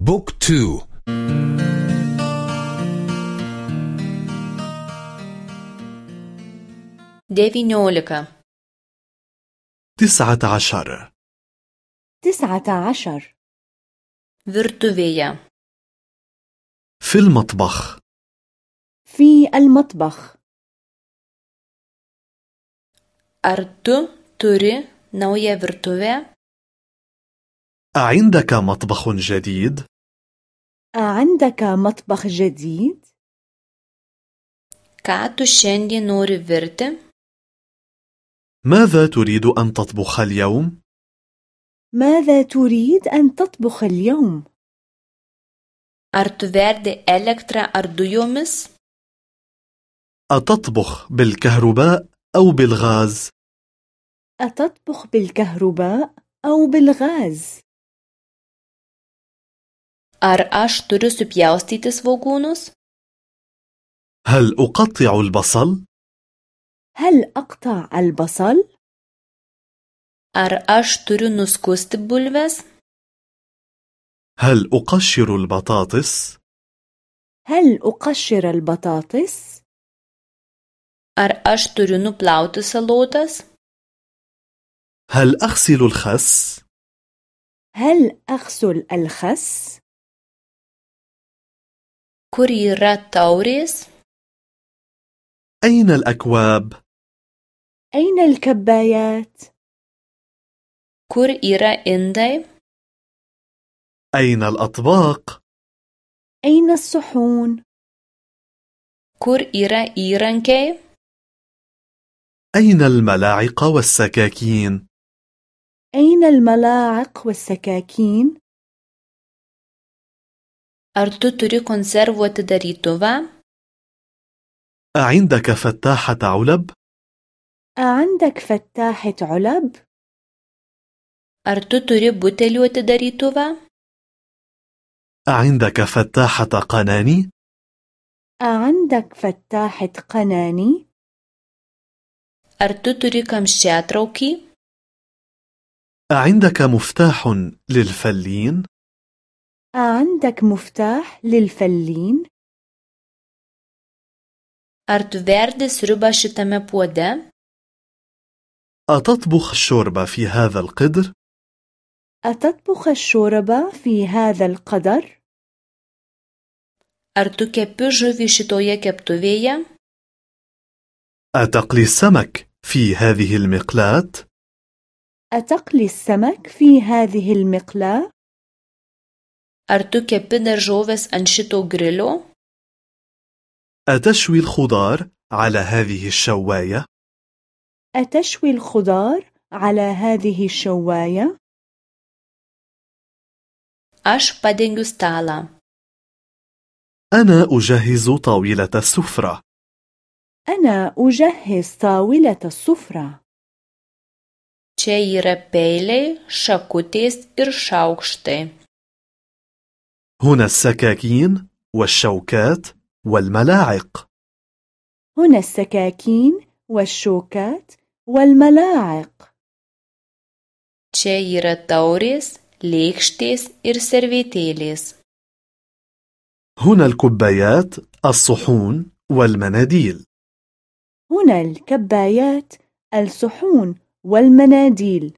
بوك تو. ديفي نولكا. تسعة عشر. تسعة عشر. في المطبخ. في المطبخ. أردو تري نوية فيرتوفيا. أعندك مطبخ جديد؟ أعندك مطبخ جديد؟ ką tu šiandien nori virti ماذا تريد أن تطبخ اليوم؟ ماذا تريد أن تطبخ اليوم؟ ar tu verdi elektrą ar dujomis أتطبخ بالكهرباء أو بالغاز؟ أتطبخ بالكهرباء أو بالغاز؟ Ar aš turiu supjaustyti svogūnus هل أقطع البصل؟ هل أقطع البصل؟ ar aš turiu nuskusti bulves هل أقشر البطاطس؟ هل أقشر البطاطس؟ ar aš turiu nuplauti salotas هل أغسل الخس؟ هل أغسل الخس؟ Kur yra taurės أين الأكواب؟ أين الكبايات؟ yra indai أين الأطباق؟ أين الصحون؟ yra įrankiai أين الملاعق والسكاكين؟ أين الملاعق والسكاكين؟ Ar tu turi konservų atidarytuvą أعندك فتاحة علب؟ أعندك فتاحة علب؟ ar tu turi butelių atidarytuvą أعندك فتاحة قناني؟ أعندك فتاحة قناني؟ ar tu turi kamščiatraukį أعندك مفتاح للفلين؟ أعندك مفتاح للفلين؟ ar tu verdi sriubą šitame puode أتطبخ الشوربة في هذا القدر؟ أتطبخ الشوربة في هذا القدر؟ ar tu kepi žuvį šitoje keptuvėje أتقلي السمك في هذه المقلاة؟ أتقلي السمك في هذه المقلاة؟ Ar tu kepi daržovės ant šito grilio أتشوي الخضار على هذه الشواية؟ أتشوي الخضار على هذه الشواية؟ aš padengiu stalą. أنا أجهز طاولة السفرة. أنا أجهز طاولة السفرة. Čia yra peiliai šakutės ir šaukštai. هنا السكاكين والشوكات والملاعق. هنا السكاكين والشوكات والملاعق. Čia yra taurės lėkštės ir servetėlės. هنا الكبايات الصحون والمناديل. هنا الكبايات الصحون والمناديل.